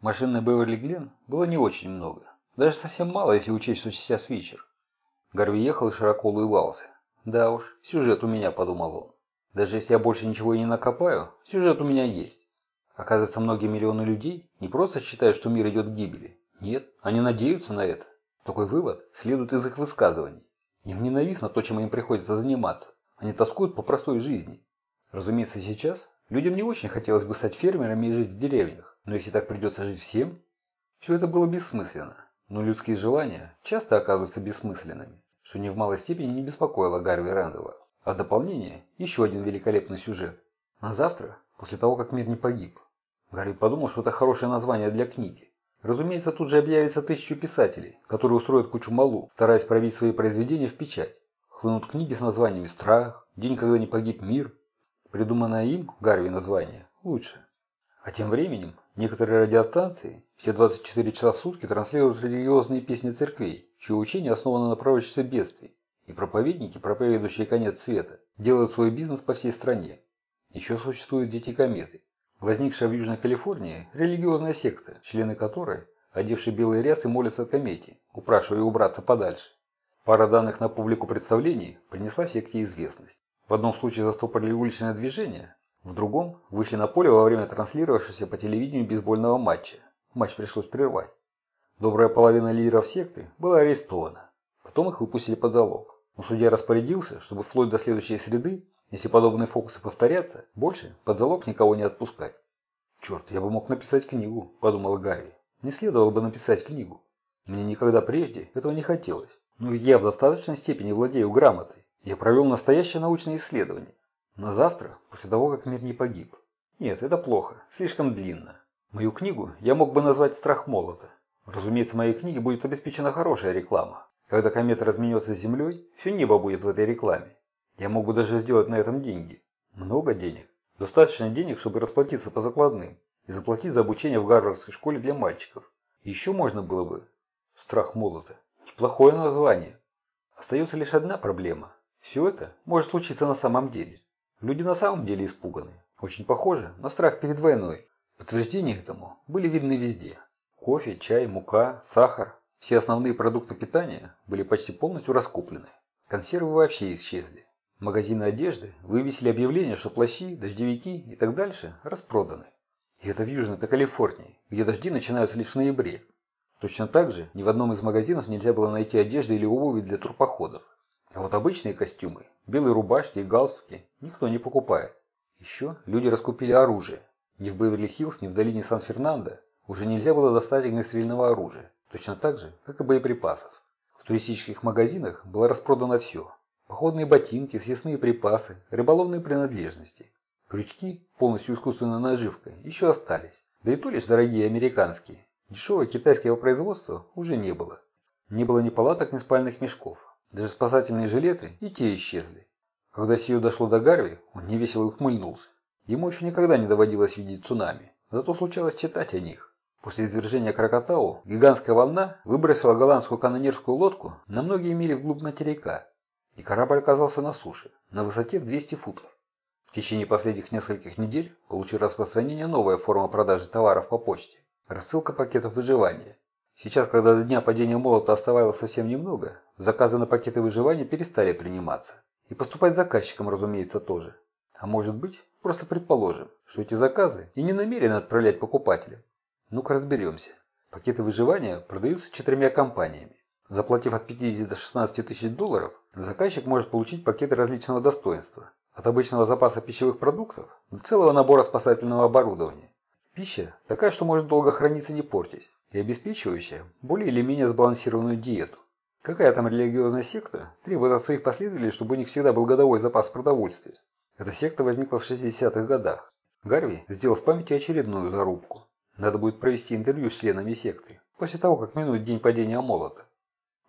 Машин на Беверли-Глен было не очень много. Даже совсем мало, если учесть, что сейчас вечер. Гарви ехал и широко улыбался. «Да уж, сюжет у меня», – подумал он. «Даже если я больше ничего и не накопаю, сюжет у меня есть». Оказывается, многие миллионы людей не просто считают, что мир идет к гибели. Нет, они надеются на это. Такой вывод следует из их высказываний. Им ненавистно то, чем им приходится заниматься. Они тоскуют по простой жизни. Разумеется, сейчас людям не очень хотелось бы стать фермерами и жить в деревнях. Но если так придется жить всем, все это было бессмысленно. Но людские желания часто оказываются бессмысленными, что ни в малой степени не беспокоило Гарви Рэндалла. А в дополнение еще один великолепный сюжет. На завтра, после того, как мир не погиб, Гарри подумал, что это хорошее название для книги. Разумеется, тут же объявится тысячу писателей, которые устроят кучу малу, стараясь пробить свои произведения в печать. Хлынут книги с названиями «Страх», «День, когда не погиб мир». Придуманное им, Гарви, название лучше. А тем временем некоторые радиостанции все 24 часа в сутки транслируют религиозные песни церквей, чье учение основано на пророчестве бедствий. И проповедники, проповедующие конец света, делают свой бизнес по всей стране. Еще существуют дети-кометы, Возникшая в Южной Калифорнии религиозная секта, члены которой, одевшие белые рясы, молятся комете, упрашивая убраться подальше. Пара данных на публику представлений принесла секте известность. В одном случае застопорили уличное движение, в другом вышли на поле во время транслировавшегося по телевидению бейсбольного матча. Матч пришлось прервать. Добрая половина лидеров секты была арестована. Потом их выпустили под залог. Но судья распорядился, чтобы вплоть до следующей среды если подобные фокусы повторятся, больше под залог никого не отпускать. «Черт, я бы мог написать книгу», – подумал Гарри. «Не следовало бы написать книгу. Мне никогда прежде этого не хотелось. Но ведь я в достаточной степени владею грамотой. Я провел настоящее научное исследование. На завтра, после того, как мир не погиб. Нет, это плохо, слишком длинно. Мою книгу я мог бы назвать «Страх молота». Разумеется, моей книге будет обеспечена хорошая реклама. Когда комета разменется с Землей, все небо будет в этой рекламе. Я мог бы даже сделать на этом деньги. Много денег. Достаточно денег, чтобы расплатиться по закладным и заплатить за обучение в Гарвардской школе для мальчиков. Еще можно было бы. Страх молота. Неплохое название. Остается лишь одна проблема. Все это может случиться на самом деле. Люди на самом деле испуганы. Очень похоже на страх перед войной. Подтверждения этому были видны везде. Кофе, чай, мука, сахар. Все основные продукты питания были почти полностью раскуплены. Консервы вообще исчезли. Магазины одежды вывесили объявление, что плащи, дождевики и так дальше распроданы. И это в Южной-то Калифорнии, где дожди начинаются лишь в ноябре. Точно так же ни в одном из магазинов нельзя было найти одежды или обуви для турпоходов. А вот обычные костюмы, белые рубашки и галстуки никто не покупает. Еще люди раскупили оружие. Ни в Беверли-Хиллз, ни в долине Сан-Фернандо уже нельзя было достать огнестрельного оружия. Точно так же, как и боеприпасов. В туристических магазинах было распродано все, Походные ботинки, съестные припасы, рыболовные принадлежности. Крючки, полностью искусственной наживкой, еще остались. Да и то лишь дорогие американские. Дешевого китайского производства уже не было. Не было ни палаток, ни спальных мешков. Даже спасательные жилеты и те исчезли. Когда сие дошло до Гарви, он невесело ухмыльнулся. Ему еще никогда не доводилось видеть цунами, зато случалось читать о них. После извержения Кракатау гигантская волна выбросила голландскую канонерскую лодку на многие мили вглубь материка, и корабль оказался на суше, на высоте в 200 футов. В течение последних нескольких недель получила распространение новая форма продажи товаров по почте – рассылка пакетов выживания. Сейчас, когда до дня падения молота оставалось совсем немного, заказы на пакеты выживания перестали приниматься. И поступать заказчикам, разумеется, тоже. А может быть, просто предположим, что эти заказы и не намерены отправлять покупателям. Ну-ка разберемся. Пакеты выживания продаются четырьмя компаниями. Заплатив от 50 до 16 тысяч долларов, заказчик может получить пакеты различного достоинства. От обычного запаса пищевых продуктов до целого набора спасательного оборудования. Пища такая, что может долго храниться не портить, и обеспечивающая более или менее сбалансированную диету. Какая там религиозная секта требует от своих последователей, чтобы у них всегда был годовой запас продовольствия? Эта секта возникла в 60-х годах. Гарви сделал в памяти очередную зарубку. Надо будет провести интервью с членами секты, после того, как минует день падения молота.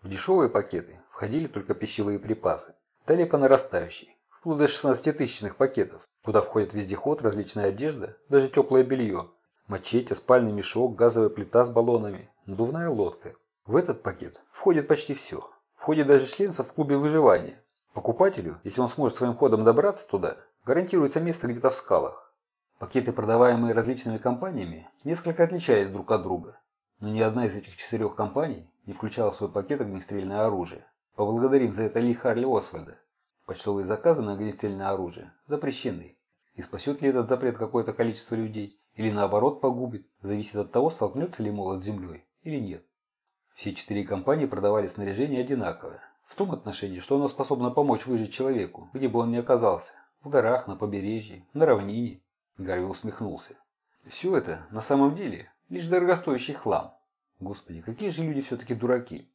В дешевые пакеты входили только пищевые припасы. Далее по нарастающей, вплоть до 16-тысячных пакетов, куда входит вездеход, различная одежда, даже теплое белье, мачете, спальный мешок, газовая плита с баллонами, надувная лодка. В этот пакет входит почти все. Входит даже членство в клубе выживания. Покупателю, если он сможет своим ходом добраться туда, гарантируется место где-то в скалах. Пакеты, продаваемые различными компаниями, несколько отличались друг от друга, но ни одна из этих четырех компаний не включала в свой пакет огнестрельное оружие. Поблагодарим за это Ли Харли Освальда. Почтовые заказы на огнестрельное оружие запрещены. И спасет ли этот запрет какое-то количество людей, или наоборот погубит, зависит от того, столкнется ли молот с землей или нет. Все четыре компании продавали снаряжение одинаковое, в том отношении, что оно способно помочь выжить человеку, где бы он ни оказался, в горах, на побережье, на равнине. Гарви усмехнулся. Все это, на самом деле, лишь дорогостоящий хлам. Господи, какие же люди все-таки дураки.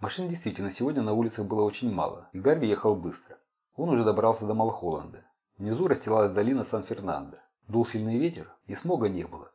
Машин действительно сегодня на улицах было очень мало, и Гарви ехал быстро. Он уже добрался до Малхолланда. Внизу расстилалась долина Сан-Фернандо. Дул сильный ветер, и смога не было.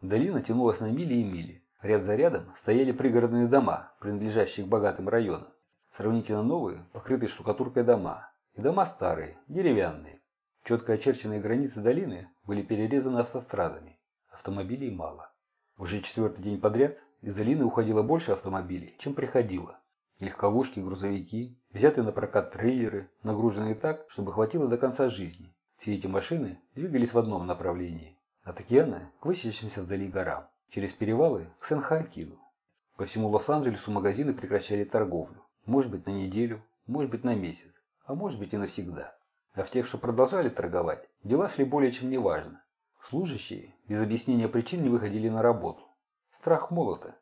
Долина тянулась на мили и мили. Ряд за рядом стояли пригородные дома, принадлежащие к богатым районам. Сравнительно новые, покрытые штукатуркой дома. И дома старые, деревянные. Четко очерченные границы долины были перерезаны автострадами. Автомобилей мало. Уже четвертый день подряд из долины уходило больше автомобилей, чем приходило. Легковушки, грузовики, взятые на прокат трейлеры, нагруженные так, чтобы хватило до конца жизни. Все эти машины двигались в одном направлении. От океана к высящимся вдали горам, через перевалы к Сен-Хоакину. По всему Лос-Анджелесу магазины прекращали торговлю. Может быть на неделю, может быть на месяц, а может быть и навсегда. А в тех, что продолжали торговать, дела шли более чем неважно. Служащие без объяснения причин не выходили на работу. Страх молота.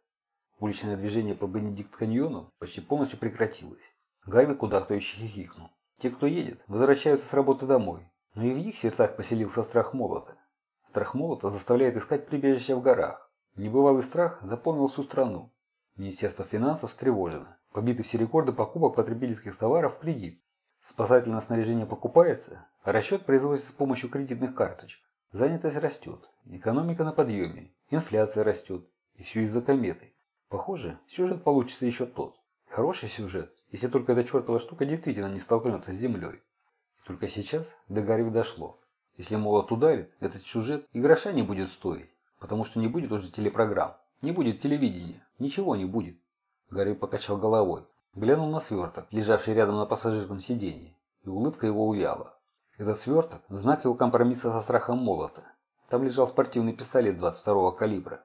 Уличное движение по Бенедикт-каньону почти полностью прекратилось. Гарви куда-то еще хихикнул. Те, кто едет, возвращаются с работы домой. Но и в их сердцах поселился страх молота. Страх молота заставляет искать прибежище в горах. Небывалый страх заполнил всю страну. Министерство финансов встревожено. Побиты все рекорды покупок потребительских товаров в кредит. Спасательное снаряжение покупается, а расчет производится с помощью кредитных карточек. Занятость растет, экономика на подъеме, инфляция растет. И все из-за кометы. Похоже, сюжет получится еще тот. Хороший сюжет, если только эта чертова штука действительно не столкнется с землей. Только сейчас до Гарри дошло. Если молот ударит, этот сюжет и гроша не будет стоить, потому что не будет уже телепрограмм, не будет телевидения, ничего не будет. Гарри покачал головой, глянул на сверток, лежавший рядом на пассажирском сиденье, и улыбка его увяла. Этот сверток – знак его компромисса со страхом молота. Там лежал спортивный пистолет 22-го калибра.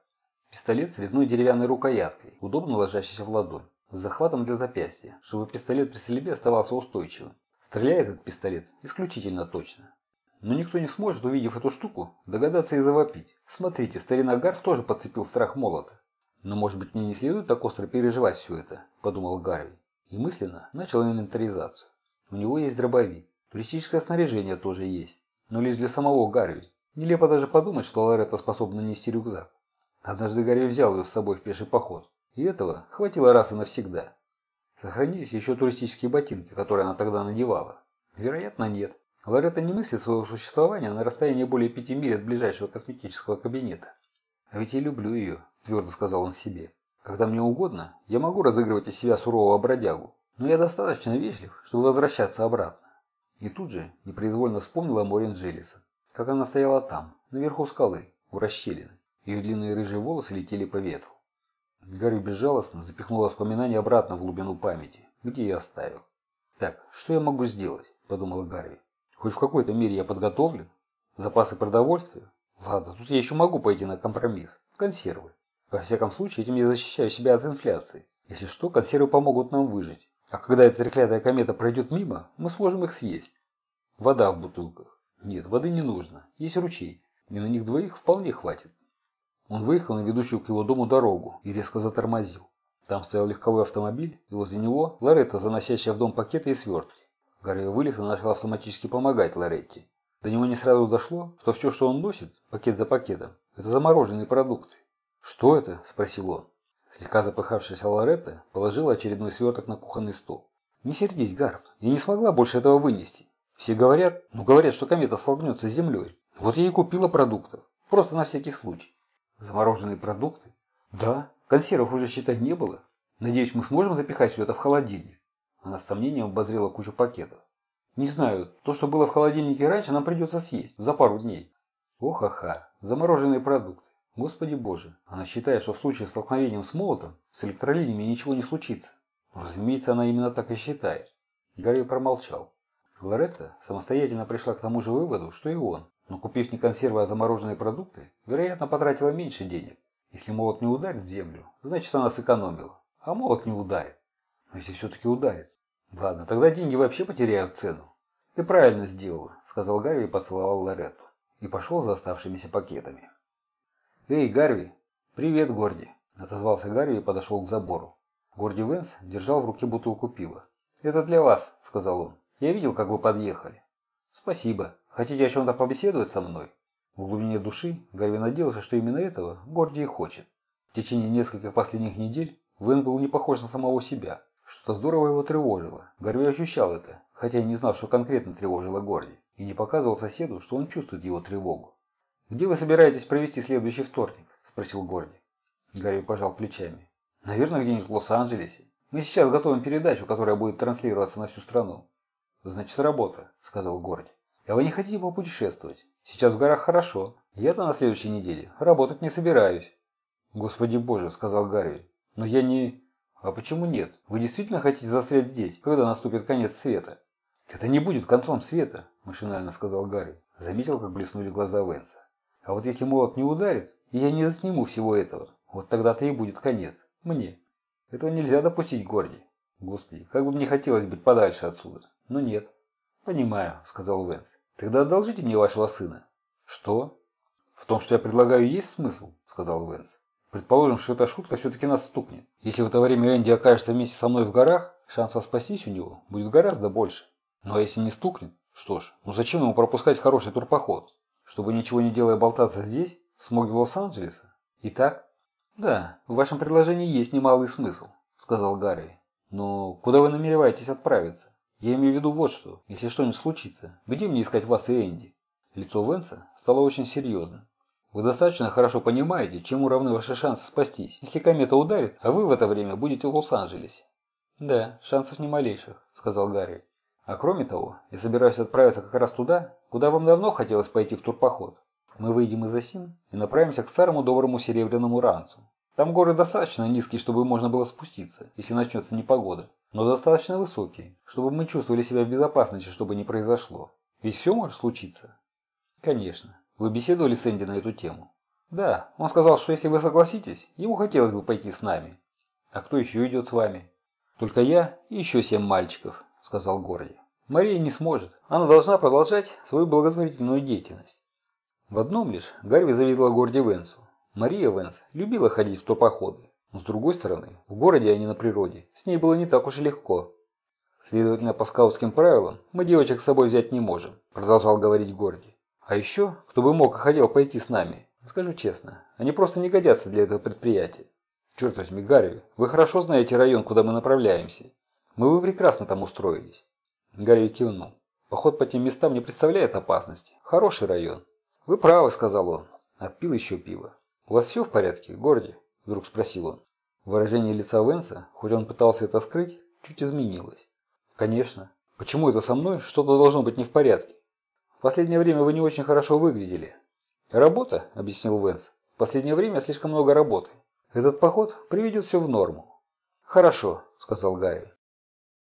Пистолет с резной деревянной рукояткой, удобно ложащийся в ладонь, с захватом для запястья, чтобы пистолет при стрельбе оставался устойчивым. Стреляет этот пистолет исключительно точно. Но никто не сможет, увидев эту штуку, догадаться и завопить. Смотрите, старина Гарф тоже подцепил страх молота. Но может быть мне не следует так остро переживать все это, подумал Гарви. И мысленно начал инвентаризацию. У него есть дробовик. Туристическое снаряжение тоже есть. Но лишь для самого Гарви. Нелепо даже подумать, что Лоретта способна нести рюкзак. Однажды Гарри взял ее с собой в пеший поход, и этого хватило раз и навсегда. Сохранились еще туристические ботинки, которые она тогда надевала. Вероятно, нет. Лоретта не мыслит своего существования на расстоянии более пяти миль от ближайшего косметического кабинета. «А ведь я люблю ее», – твердо сказал он себе. «Когда мне угодно, я могу разыгрывать из себя сурового бродягу, но я достаточно вежлив, чтобы возвращаться обратно». И тут же непроизвольно вспомнила Морин Джеллиса, как она стояла там, наверху скалы, у расщелины. Ее длинные рыжие волосы летели по ветру. Гарри безжалостно запихнул воспоминания обратно в глубину памяти, где я оставил. «Так, что я могу сделать?» – подумал Гарри. «Хоть в какой-то мере я подготовлен? Запасы продовольствия? Ладно, тут я еще могу пойти на компромисс. Консервы. Во всяком случае, этим я защищаю себя от инфляции. Если что, консервы помогут нам выжить. А когда эта треклятая комета пройдет мимо, мы сможем их съесть. Вода в бутылках. Нет, воды не нужно. Есть ручей. И на них двоих вполне хватит. Он выехал на ведущую к его дому дорогу и резко затормозил. Там стоял легковой автомобиль, и возле него Лоретта, заносящая в дом пакеты и свертки. Гарри вылез и начал автоматически помогать Лоретте. До него не сразу дошло, что все, что он носит, пакет за пакетом, это замороженные продукты. «Что это?» – спросил он. Слегка запыхавшаяся Лоретта положила очередной сверток на кухонный стол. «Не сердись, Гарп, я не смогла больше этого вынести. Все говорят, ну говорят, что комета столкнется с землей. Вот я и купила продуктов, просто на всякий случай. Замороженные продукты? Да. Консервов уже, считай, не было. Надеюсь, мы сможем запихать все это в холодильник. Она с сомнением обозрела кучу пакетов. Не знаю, то, что было в холодильнике раньше, нам придется съесть за пару дней. Ох-ха-ха, замороженные продукты. Господи боже, она считает, что в случае столкновения с молотом с электролиниями ничего не случится. Разумеется, она именно так и считает. Гарри промолчал. Лоретта самостоятельно пришла к тому же выводу, что и он, Но купив не консервы, а замороженные продукты, вероятно, потратила меньше денег. Если молот не ударит землю, значит она сэкономила. А молот не ударит. Но если все-таки ударит. Ладно, тогда деньги вообще потеряют цену. Ты правильно сделала, сказал Гарви и поцеловал Лоретту. И пошел за оставшимися пакетами. Эй, Гарви! Привет, Горди! Отозвался Гарви и подошел к забору. Горди Венс держал в руке бутылку пива. «Это для вас», — сказал он. «Я видел, как вы подъехали». «Спасибо. Хотите о чем-то побеседовать со мной?» В глубине души Гарви надеялся, что именно этого Горди и хочет. В течение нескольких последних недель Вен был не похож на самого себя. Что-то здорово его тревожило. Гарви ощущал это, хотя и не знал, что конкретно тревожило Горди, и не показывал соседу, что он чувствует его тревогу. «Где вы собираетесь провести следующий вторник?» – спросил Горди. Гарри пожал плечами. «Наверное, где-нибудь в Лос-Анджелесе. Мы сейчас готовим передачу, которая будет транслироваться на всю страну». «Значит, работа», – сказал Горди. «А вы не хотите попутешествовать? Сейчас в горах хорошо. Я-то на следующей неделе работать не собираюсь». «Господи боже», – сказал Гарри. «Но я не...» «А почему нет? Вы действительно хотите застрять здесь, когда наступит конец света?» «Это не будет концом света», – машинально сказал Гарри. Заметил, как блеснули глаза Венса. «А вот если молот не ударит, и я не засниму всего этого, вот тогда-то и будет конец. Мне. Этого нельзя допустить, Горди. Господи, как бы мне хотелось быть подальше отсюда. Но нет. Понимаю, сказал Венс. Тогда одолжите мне вашего сына. Что? В том, что я предлагаю, есть смысл, сказал Венс. Предположим, что эта шутка все-таки нас стукнет. Если в это время Энди окажется вместе со мной в горах, шансов спастись у него будет гораздо больше. Ну а если не стукнет, что ж, ну зачем ему пропускать хороший турпоход? Чтобы ничего не делая болтаться здесь, в смоге Лос-Анджелеса? Итак, «Да, в вашем предложении есть немалый смысл», — сказал Гарри. «Но куда вы намереваетесь отправиться? Я имею в виду вот что. Если что-нибудь случится, где мне искать вас и Энди?» Лицо Венса стало очень серьезным. «Вы достаточно хорошо понимаете, чему равны ваши шансы спастись, если комета ударит, а вы в это время будете в Лос-Анджелесе». «Да, шансов не малейших», — сказал Гарри. «А кроме того, я собираюсь отправиться как раз туда, куда вам давно хотелось пойти в турпоход. Мы выйдем из Осин и направимся к старому доброму серебряному ранцу. Там горы достаточно низкие, чтобы можно было спуститься, если начнется непогода, но достаточно высокие, чтобы мы чувствовали себя в безопасности, чтобы не произошло. Ведь все может случиться. Конечно. Вы беседовали с Энди на эту тему? Да, он сказал, что если вы согласитесь, ему хотелось бы пойти с нами. А кто еще идет с вами? Только я и еще семь мальчиков, сказал Горди. Мария не сможет. Она должна продолжать свою благотворительную деятельность. В одном лишь Гарви завидовала Горди Венсу. Мария Венс любила ходить в топоходы. С другой стороны, в городе, а не на природе, с ней было не так уж и легко. Следовательно, по скаутским правилам, мы девочек с собой взять не можем, продолжал говорить Горди. А еще, кто бы мог и хотел пойти с нами, скажу честно, они просто не годятся для этого предприятия. Черт возьми, Гарри, вы хорошо знаете район, куда мы направляемся. Мы бы прекрасно там устроились. Гарри кивнул. Поход по тем местам не представляет опасности. Хороший район. «Вы правы», — сказал он. Отпил еще пиво. «У вас все в порядке, Горди?» — вдруг спросил он. Выражение лица Венса, хоть он пытался это скрыть, чуть изменилось. «Конечно. Почему это со мной? Что-то должно быть не в порядке. В последнее время вы не очень хорошо выглядели». «Работа?» – объяснил Венс. «В последнее время слишком много работы. Этот поход приведет все в норму». «Хорошо», – сказал Гарри.